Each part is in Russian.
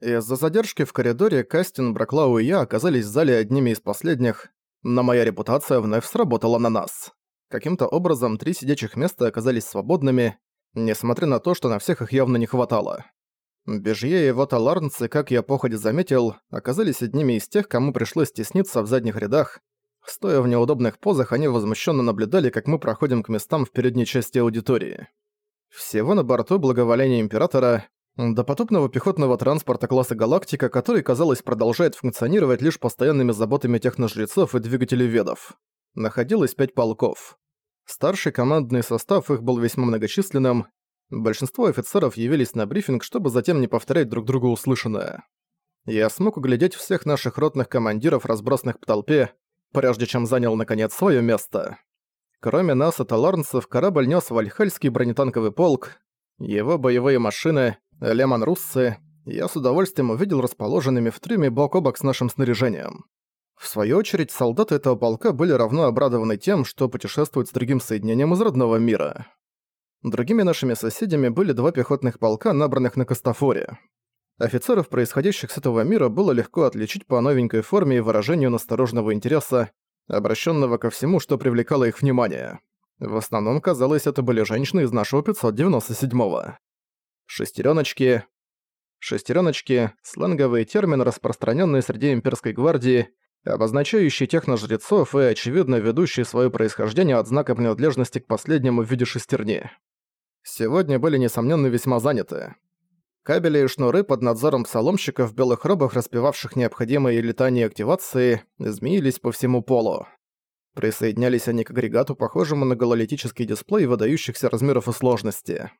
Из-за задержки в коридоре Кастин, Браклау и я оказались в зале одними из последних, но моя репутация вновь сработала на нас. Каким-то образом три сидячих места оказались свободными, несмотря на то, что на всех их явно не хватало. Бежье и Вота Ларнцы, как я походе заметил, оказались одними из тех, кому пришлось тесниться в задних рядах. Стоя в неудобных позах, они возмущенно наблюдали, как мы проходим к местам в передней части аудитории. Всего на борту благоволения Императора, до потопного пехотного транспорта класса «Галактика», который, казалось, продолжает функционировать лишь постоянными заботами техножрецов и двигателей ведов. Находилось пять полков. Старший командный состав их был весьма многочисленным, большинство офицеров явились на брифинг, чтобы затем не повторять друг другу услышанное. Я смог углядеть всех наших ротных командиров, разбросанных по толпе, прежде чем занял, наконец, свое место. Кроме нас и таларнцев, корабль нес Вальхальский бронетанковый полк, его боевые машины, Лемон Руссы, я с удовольствием увидел расположенными в трюме бок о бок с нашим снаряжением. В свою очередь, солдаты этого полка были равно обрадованы тем, что путешествуют с другим соединением из родного мира. Другими нашими соседями были два пехотных полка, набранных на Кастафоре. Офицеров, происходящих с этого мира, было легко отличить по новенькой форме и выражению настороженного интереса, обращенного ко всему, что привлекало их внимание. В основном, казалось, это были женщины из нашего 597-го. Шестерёночки. Шестерёночки – сленговый термин, распространенный среди имперской гвардии, обозначающий техножрецов и, очевидно, ведущий свое происхождение от знака принадлежности к последнему в виде шестерни. Сегодня были, несомненно, весьма заняты. Кабели и шнуры под надзором псаломщиков в белых робах, распевавших необходимые летания активации, змеились по всему полу. Присоединялись они к агрегату, похожему на гололитический дисплей выдающихся размеров и сложности.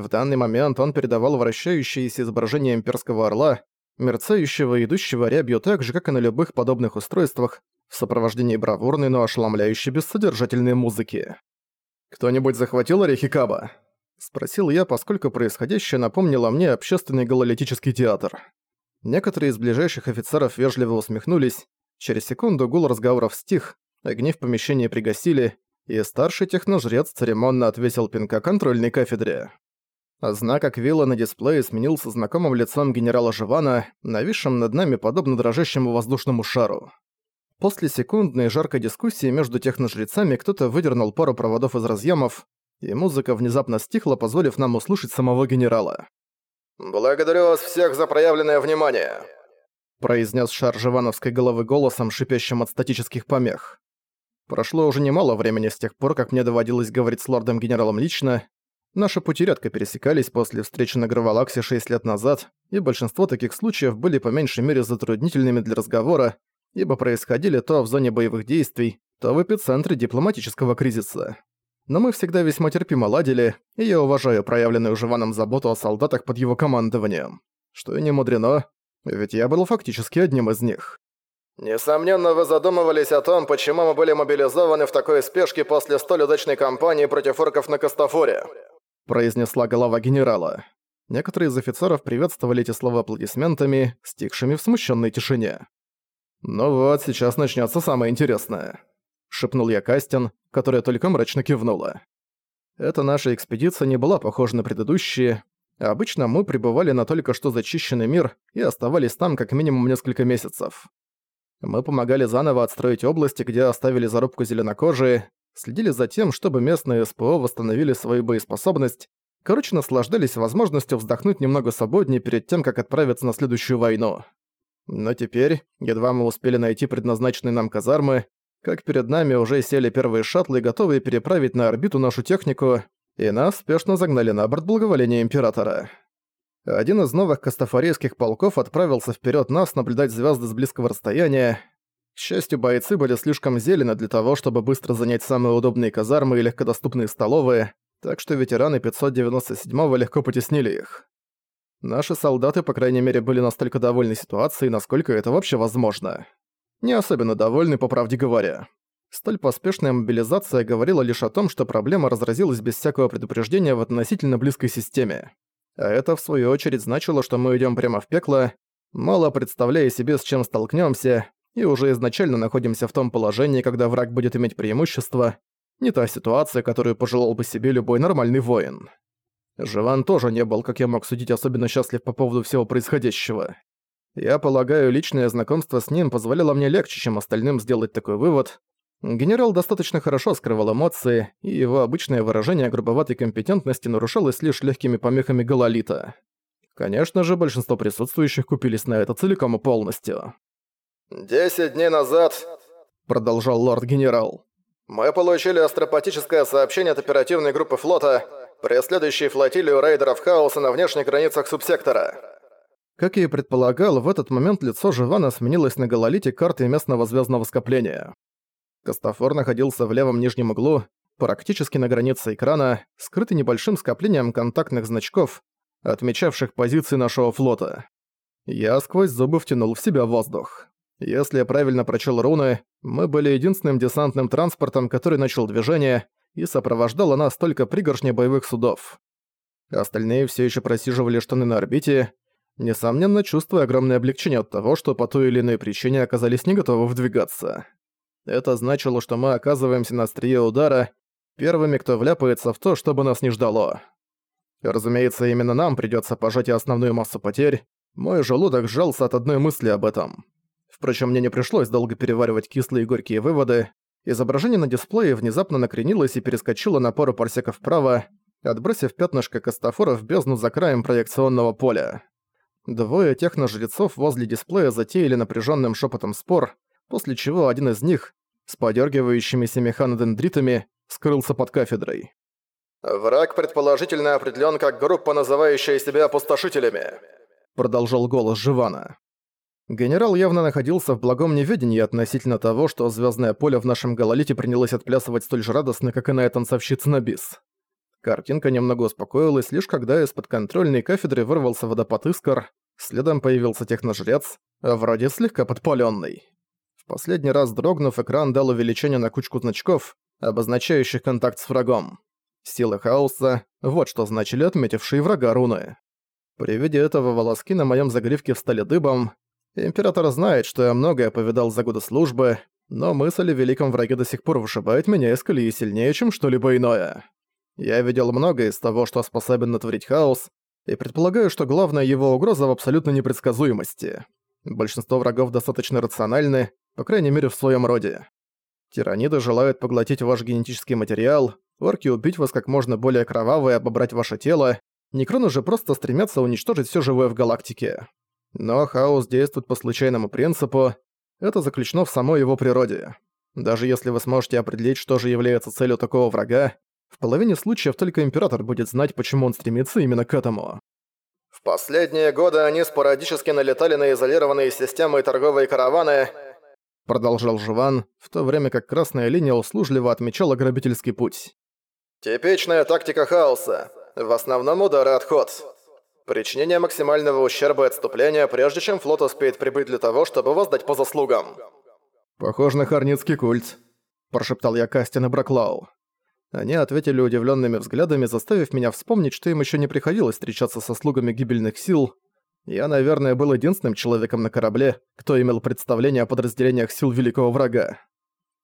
В данный момент он передавал вращающееся изображение имперского орла, мерцающего и идущего рябью так же, как и на любых подобных устройствах, в сопровождении бравурной, но ошеломляющей бессодержательной музыки. «Кто-нибудь захватил орехи Каба?» — спросил я, поскольку происходящее напомнило мне общественный гололитический театр. Некоторые из ближайших офицеров вежливо усмехнулись, через секунду гул разговоров стих, огни в помещении пригасили, и старший техножрец церемонно отвесил пинка контрольной кафедре. Знак Аквилла на дисплее сменился знакомым лицом генерала Живана, нависшим над нами подобно дрожащему воздушному шару. После секундной жаркой дискуссии между техножрецами кто-то выдернул пару проводов из разъемов, и музыка внезапно стихла, позволив нам услышать самого генерала. «Благодарю вас всех за проявленное внимание», произнес шар Живановской головы голосом, шипящим от статических помех. Прошло уже немало времени с тех пор, как мне доводилось говорить с лордом-генералом лично, Наши пути редко пересекались после встречи на Гравалаксе 6 лет назад, и большинство таких случаев были по меньшей мере затруднительными для разговора, ибо происходили то в зоне боевых действий, то в эпицентре дипломатического кризиса. Но мы всегда весьма терпимо ладили, и я уважаю проявленную Живаном заботу о солдатах под его командованием. Что и не мудрено, ведь я был фактически одним из них. «Несомненно, вы задумывались о том, почему мы были мобилизованы в такой спешке после столь удачной кампании против орков на Кастафоре», произнесла голова генерала. Некоторые из офицеров приветствовали эти слова аплодисментами, стихшими в смущенной тишине. «Ну вот, сейчас начнется самое интересное», — шепнул я Кастин, которая только мрачно кивнула. Эта наша экспедиция не была похожа на предыдущие. Обычно мы пребывали на только что зачищенный мир и оставались там как минимум несколько месяцев. Мы помогали заново отстроить области, где оставили зарубку зеленокожие, следили за тем, чтобы местные СПО восстановили свою боеспособность, короче, наслаждались возможностью вздохнуть немного свободнее перед тем, как отправиться на следующую войну. Но теперь, едва мы успели найти предназначенные нам казармы, как перед нами уже сели первые шаттлы, готовые переправить на орбиту нашу технику, и нас спешно загнали на борт благоволения Императора. Один из новых кастафорейских полков отправился вперед нас наблюдать звезды с близкого расстояния, к счастью, бойцы были слишком зелены для того, чтобы быстро занять самые удобные казармы и легкодоступные столовые, так что ветераны 597-го легко потеснили их. Наши солдаты, по крайней мере, были настолько довольны ситуацией, насколько это вообще возможно. Не особенно довольны, по правде говоря. Столь поспешная мобилизация говорила лишь о том, что проблема разразилась без всякого предупреждения в относительно близкой системе. А это, в свою очередь, значило, что мы идем прямо в пекло, мало представляя себе, с чем столкнемся, и уже изначально находимся в том положении, когда враг будет иметь преимущество, не та ситуация, которую пожелал бы себе любой нормальный воин. Живан тоже не был, как я мог судить, особенно счастлив по поводу всего происходящего. Я полагаю, личное знакомство с ним позволило мне легче, чем остальным сделать такой вывод. Генерал достаточно хорошо скрывал эмоции, и его обычное выражение грубоватой компетентности нарушалось лишь легкими помехами гололита. Конечно же, большинство присутствующих купились на это целиком и полностью. «Десять дней назад», — продолжал лорд-генерал, «мы получили астропатическое сообщение от оперативной группы флота, преследующей флотилию рейдеров Хаоса на внешних границах субсектора. Как я и предполагал, в этот момент лицо Живана сменилось на гололите карты местного звездного скопления. Кастафор находился в левом нижнем углу, практически на границе экрана, скрытый небольшим скоплением контактных значков, отмечавших позиции нашего флота. Я сквозь зубы втянул в себя воздух. Если я правильно прочел руны, мы были единственным десантным транспортом, который начал движение, и сопровождало нас только пригоршня боевых судов. Остальные все еще просиживали штаны на орбите, несомненно, чувствуя огромное облегчение от того, что по той или иной причине оказались не готовы вдвигаться. Это значило, что мы оказываемся на острие удара, первыми, кто вляпается в то, чтобы нас не ждало. Разумеется, именно нам придётся пожать и основную массу потерь. Мой желудок сжался от одной мысли об этом. Впрочем, мне не пришлось долго переваривать кислые и горькие выводы. Изображение на дисплее внезапно накренилось и перескочило на пару парсеков вправо, отбросив пятнышко кастафора в бездну за краем проекционного поля. Двое техножрецов возле дисплея затеяли напряженным шепотом спор, после чего один из них, с подергивающимися механодендритами, скрылся под кафедрой. «Враг предположительно определен как группа, называющая себя опустошителями», продолжал голос Живана. Генерал явно находился в благом неведении относительно того, что звездное поле в нашем гололите принялось отплясывать столь же радостно, как иная танцовщица на бис. Картинка немного успокоилась, лишь когда из под контрольной кафедры вырвался водопад искр, следом появился техножрец, вроде слегка подпалённый. В последний раз дрогнув, экран дал увеличение на кучку значков, обозначающих контакт с врагом. Силы хаоса — вот что значили отметившие врага руны. При виде этого волоски на моем загривке встали дыбом. Император знает, что я многое повидал за годы службы, но мысль о великом враге до сих пор вышибает меня из колеи сильнее, чем что-либо иное. Я видел многое из того, что способен натворить хаос, и предполагаю, что главная его угроза в абсолютной непредсказуемости. Большинство врагов достаточно рациональны, по крайней мере в своем роде. Тираниды желают поглотить ваш генетический материал, орки убить вас как можно более кроваво и обобрать ваше тело, некроны же просто стремятся уничтожить все живое в галактике. Но хаос действует по случайному принципу, это заключено в самой его природе. Даже если вы сможете определить, что же является целью такого врага, в половине случаев только Император будет знать, почему он стремится именно к этому. В последние годы они спорадически налетали на изолированные системы и торговые караваны, продолжал Жван, в то время как красная линия услужливо отмечала грабительский путь. Типичная тактика хаоса. В основном удар и отход. Причинение максимального ущерба и отступления, прежде чем флот успеет прибыть для того, чтобы воздать по заслугам. «Похож на харницкий культ», – прошептал я Кастин и Браклау. Они ответили удивленными взглядами, заставив меня вспомнить, что им еще не приходилось встречаться со слугами гибельных сил. Я, наверное, был единственным человеком на корабле, кто имел представление о подразделениях сил великого врага.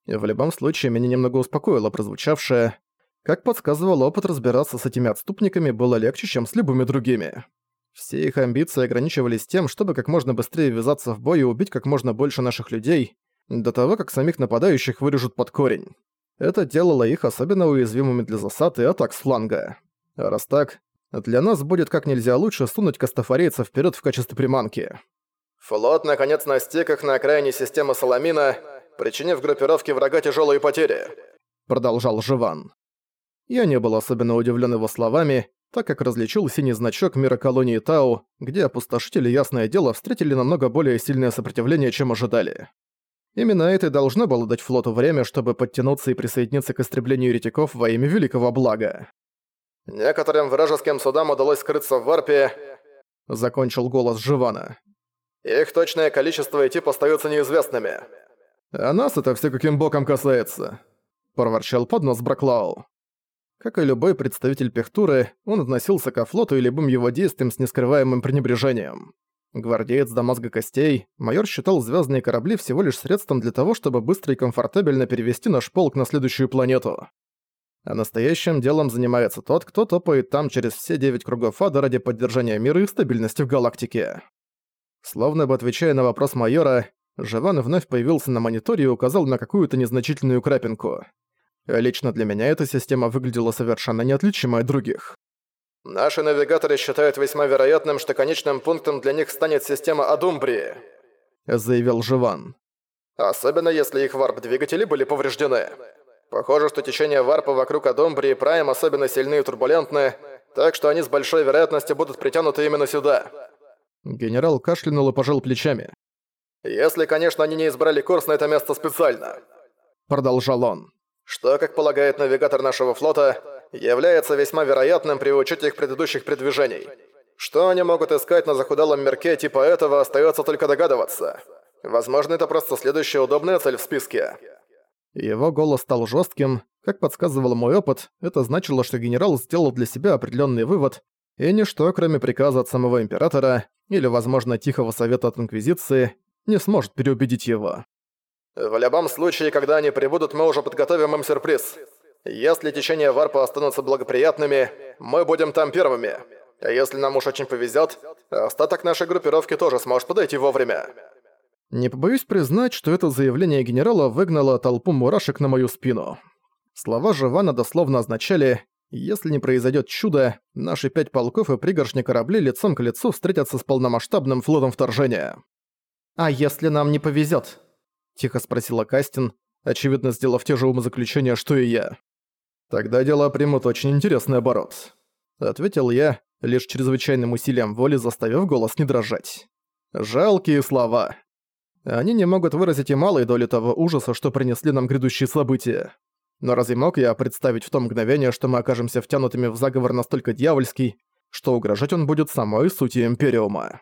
И в любом случае, меня немного успокоило прозвучавшее. Как подсказывал опыт, разбираться с этими отступниками было легче, чем с любыми другими. Все их амбиции ограничивались тем, чтобы как можно быстрее ввязаться в бой и убить как можно больше наших людей, до того, как самих нападающих вырежут под корень. Это делало их особенно уязвимыми для засад и атак с фланга. А раз так, для нас будет как нельзя лучше сунуть кастафорейцев вперед в качестве приманки. Флот наконец настиг их на окраине системы Саламина, причинив группировке врага тяжелые потери. Продолжал Живан. Я не был особенно удивлен его словами, так как различил синий значок мира колонии Тау, где опустошители, ясное дело, встретили намного более сильное сопротивление, чем ожидали. Именно это и должно было дать флоту время, чтобы подтянуться и присоединиться к истреблению еретиков во имя великого блага. «Некоторым вражеским судам удалось скрыться в варпе», — закончил голос Живана. «Их точное количество и тип остаются неизвестными». «А нас это все каким боком касается», — проворчал под нос Браклау. Как и любой представитель Пехтуры, он относился ко флоту и любым его действиям с нескрываемым пренебрежением. Гвардеец до мозга костей, майор считал звездные корабли всего лишь средством для того, чтобы быстро и комфортабельно перевести наш полк на следующую планету. А настоящим делом занимается тот, кто топает там через все девять кругов ада ради поддержания мира и стабильности в галактике. Словно бы отвечая на вопрос майора, Живан вновь появился на мониторе и указал на какую-то незначительную крапинку. Лично для меня эта система выглядела совершенно неотличимой от других. «Наши навигаторы считают весьма вероятным, что конечным пунктом для них станет система Адумбрии», — заявил Живан. «Особенно если их варп-двигатели были повреждены. Похоже, что течение варпа вокруг Адумбрии Прайм особенно сильны и турбулентны, так что они с большой вероятностью будут притянуты именно сюда». Генерал кашлянул и пожал плечами. «Если, конечно, они не избрали курс на это место специально», — продолжал он. «Что, как полагает навигатор нашего флота, является весьма вероятным при учете их предыдущих передвижений. Что они могут искать на захудалом мерке типа этого, остается только догадываться. Возможно, это просто следующая удобная цель в списке». Его голос стал жестким. Как подсказывал мой опыт, это значило, что генерал сделал для себя определенный вывод, и ничто, кроме приказа от самого Императора, или, возможно, Тихого Совета от Инквизиции, не сможет переубедить его. «В любом случае, когда они прибудут, мы уже подготовим им сюрприз. Если течение варпа останутся благоприятными, мы будем там первыми. А если нам уж очень повезет, остаток нашей группировки тоже сможет подойти вовремя». Не побоюсь признать, что это заявление генерала выгнало толпу мурашек на мою спину. Слова Живана дословно означали «Если не произойдет чудо, наши пять полков и пригоршни кораблей лицом к лицу встретятся с полномасштабным флотом вторжения». «А если нам не повезет? Тихо спросила Кастин, очевидно сделав те же умозаключения, что и я. «Тогда дела примут очень интересный оборот», — ответил я, лишь чрезвычайным усилием воли заставив голос не дрожать. «Жалкие слова. Они не могут выразить и малой доли того ужаса, что принесли нам грядущие события. Но разве мог я представить в то мгновение, что мы окажемся втянутыми в заговор настолько дьявольский, что угрожать он будет самой сути Империума?»